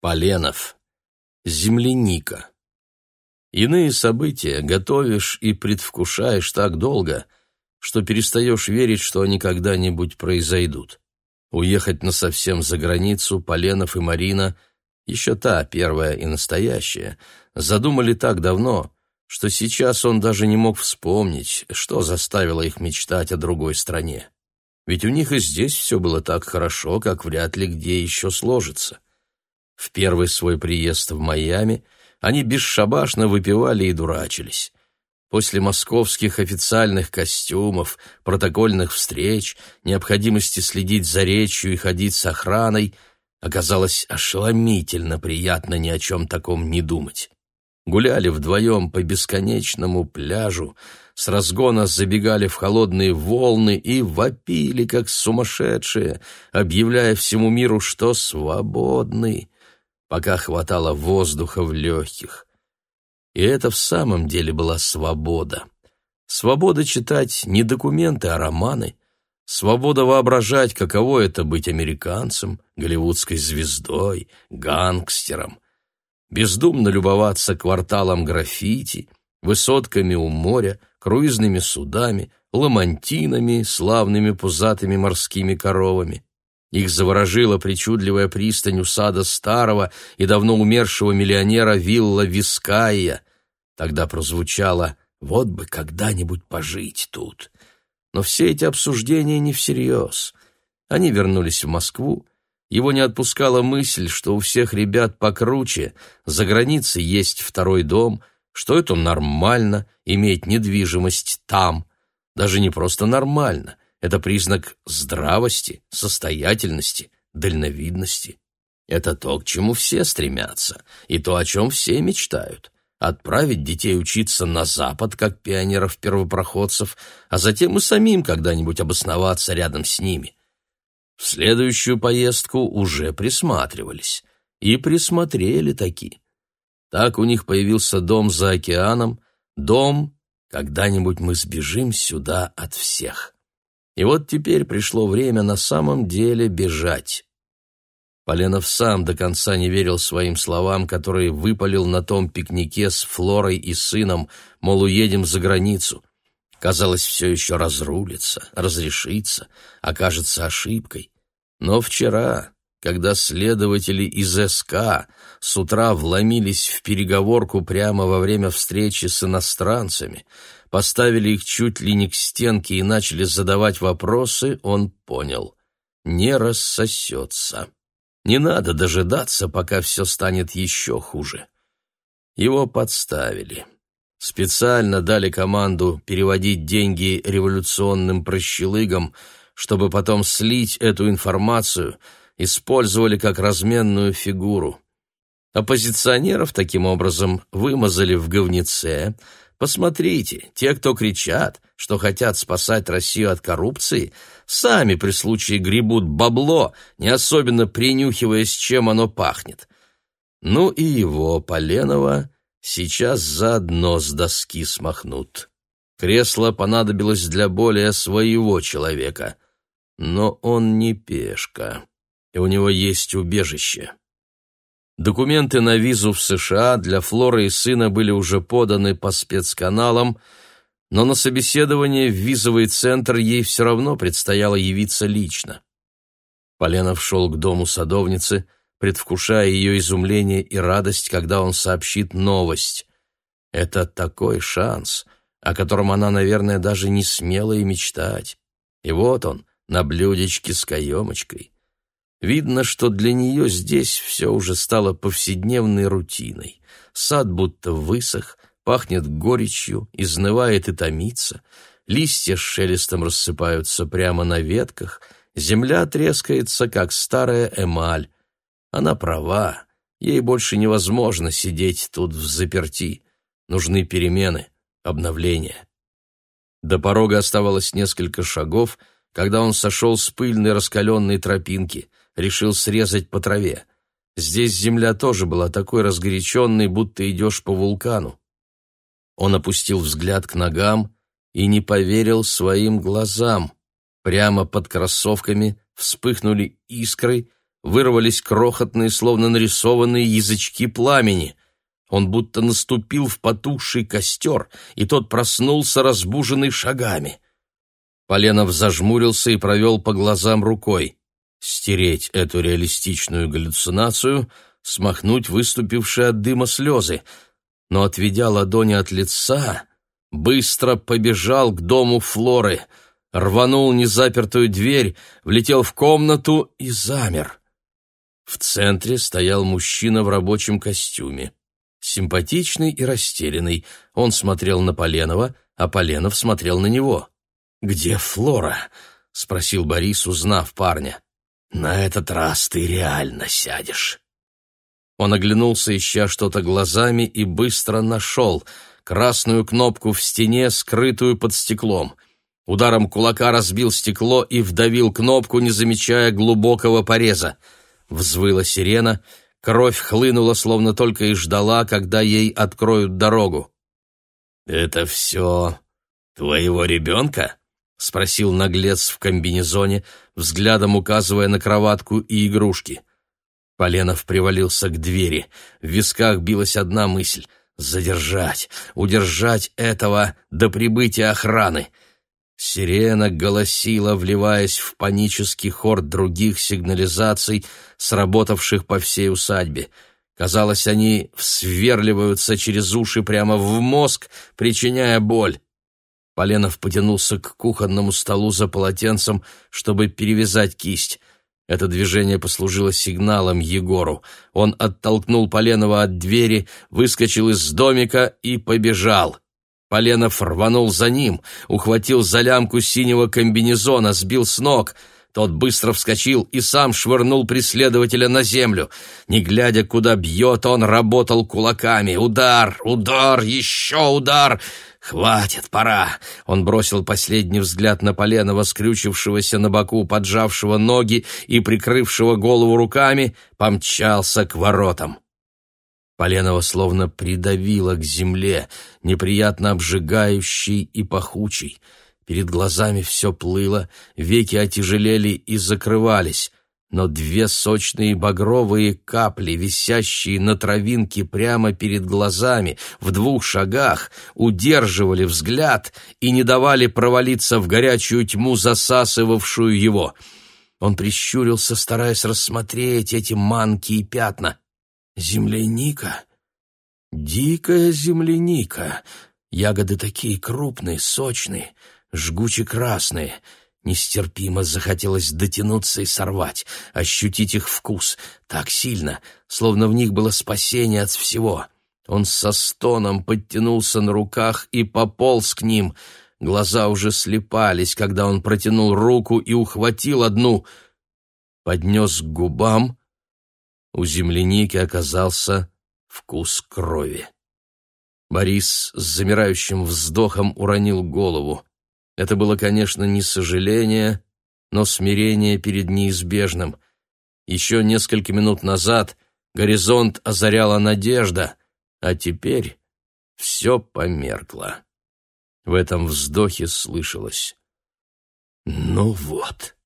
Поленов. Земляника. Иные события готовишь и предвкушаешь так долго, что перестаешь верить, что они когда-нибудь произойдут. Уехать насовсем за границу Поленов и Марина, еще та, первая и настоящая, задумали так давно, что сейчас он даже не мог вспомнить, что заставило их мечтать о другой стране. Ведь у них и здесь все было так хорошо, как вряд ли где еще сложится. В первый свой приезд в Майами они бесшабашно выпивали и дурачились. После московских официальных костюмов, протокольных встреч, необходимости следить за речью и ходить с охраной, оказалось ошеломительно приятно ни о чем таком не думать. Гуляли вдвоем по бесконечному пляжу, с разгона забегали в холодные волны и вопили, как сумасшедшие, объявляя всему миру, что свободны пока хватало воздуха в легких. И это в самом деле была свобода. Свобода читать не документы, а романы. Свобода воображать, каково это быть американцем, голливудской звездой, гангстером. Бездумно любоваться кварталом граффити, высотками у моря, круизными судами, ламантинами, славными пузатыми морскими коровами. Их заворожила причудливая пристань усада старого и давно умершего миллионера Вилла Вискайя. Тогда прозвучало «Вот бы когда-нибудь пожить тут». Но все эти обсуждения не всерьез. Они вернулись в Москву. Его не отпускала мысль, что у всех ребят покруче, за границей есть второй дом, что это нормально иметь недвижимость там. Даже не просто нормально — это признак здравости, состоятельности, дальновидности. Это то, к чему все стремятся, и то, о чем все мечтают. Отправить детей учиться на Запад, как пионеров-первопроходцев, а затем и самим когда-нибудь обосноваться рядом с ними. В следующую поездку уже присматривались. И присмотрели таки. Так у них появился дом за океаном, дом, когда-нибудь мы сбежим сюда от всех. И вот теперь пришло время на самом деле бежать. Поленов сам до конца не верил своим словам, которые выпалил на том пикнике с Флорой и сыном, мол, уедем за границу. Казалось, все еще разрулится, разрешится, окажется ошибкой. Но вчера, когда следователи из СК с утра вломились в переговорку прямо во время встречи с иностранцами, поставили их чуть ли не к стенке и начали задавать вопросы, он понял — не рассосется. Не надо дожидаться, пока все станет еще хуже. Его подставили. Специально дали команду переводить деньги революционным прощелыгам, чтобы потом слить эту информацию, использовали как разменную фигуру. Оппозиционеров таким образом вымазали в говнеце, Посмотрите, те, кто кричат, что хотят спасать Россию от коррупции, сами при случае гребут бабло, не особенно принюхиваясь, чем оно пахнет. Ну и его, Поленова, сейчас заодно с доски смахнут. Кресло понадобилось для более своего человека, но он не пешка, и у него есть убежище. Документы на визу в США для Флоры и сына были уже поданы по спецканалам, но на собеседование в визовый центр ей все равно предстояло явиться лично. Поленов шел к дому садовницы, предвкушая ее изумление и радость, когда он сообщит новость. Это такой шанс, о котором она, наверное, даже не смела и мечтать. И вот он, на блюдечке с каемочкой. Видно, что для нее здесь все уже стало повседневной рутиной. Сад будто высох, пахнет горечью, изнывает и томится, листья с шелестом рассыпаются прямо на ветках, земля трескается, как старая эмаль. Она права, ей больше невозможно сидеть тут в заперти. Нужны перемены, обновления. До порога оставалось несколько шагов, когда он сошел с пыльной раскаленной тропинки — решил срезать по траве. Здесь земля тоже была такой разгоряченной, будто идешь по вулкану. Он опустил взгляд к ногам и не поверил своим глазам. Прямо под кроссовками вспыхнули искры, вырвались крохотные, словно нарисованные язычки пламени. Он будто наступил в потухший костер, и тот проснулся, разбуженный шагами. Поленов зажмурился и провел по глазам рукой. Стереть эту реалистичную галлюцинацию, смахнуть выступившие от дыма слезы. Но, отведя ладони от лица, быстро побежал к дому Флоры, рванул незапертую дверь, влетел в комнату и замер. В центре стоял мужчина в рабочем костюме. Симпатичный и растерянный, он смотрел на Поленова, а Поленов смотрел на него. «Где Флора?» — спросил Борис, узнав парня. «На этот раз ты реально сядешь». Он оглянулся, ища что-то глазами, и быстро нашел красную кнопку в стене, скрытую под стеклом. Ударом кулака разбил стекло и вдавил кнопку, не замечая глубокого пореза. Взвыла сирена, кровь хлынула, словно только и ждала, когда ей откроют дорогу. «Это все твоего ребенка?» — спросил наглец в комбинезоне, взглядом указывая на кроватку и игрушки. Поленов привалился к двери. В висках билась одна мысль — задержать, удержать этого до прибытия охраны. Сирена голосила, вливаясь в панический хор других сигнализаций, сработавших по всей усадьбе. Казалось, они всверливаются через уши прямо в мозг, причиняя боль. Поленов потянулся к кухонному столу за полотенцем, чтобы перевязать кисть. Это движение послужило сигналом Егору. Он оттолкнул Поленова от двери, выскочил из домика и побежал. Поленов рванул за ним, ухватил за лямку синего комбинезона, сбил с ног. Тот быстро вскочил и сам швырнул преследователя на землю. Не глядя, куда бьет, он работал кулаками. Удар, удар, еще удар — «Хватит, пора!» Он бросил последний взгляд на Поленова, скрючившегося на боку, поджавшего ноги и прикрывшего голову руками, помчался к воротам. Поленова словно придавило к земле, неприятно обжигающей и пахучей. Перед глазами все плыло, веки отяжелели и закрывались но две сочные багровые капли, висящие на травинке прямо перед глазами, в двух шагах, удерживали взгляд и не давали провалиться в горячую тьму, засасывавшую его. Он прищурился, стараясь рассмотреть эти манки и пятна. Земляника? Дикая земляника. Ягоды такие крупные, сочные, жгуче-красные — Нестерпимо захотелось дотянуться и сорвать, ощутить их вкус так сильно, словно в них было спасение от всего. Он со стоном подтянулся на руках и пополз к ним. Глаза уже слепались, когда он протянул руку и ухватил одну. Поднес к губам. У земляники оказался вкус крови. Борис с замирающим вздохом уронил голову. Это было, конечно, не сожаление, но смирение перед неизбежным. Еще несколько минут назад горизонт озаряла надежда, а теперь все померкло. В этом вздохе слышалось. «Ну вот».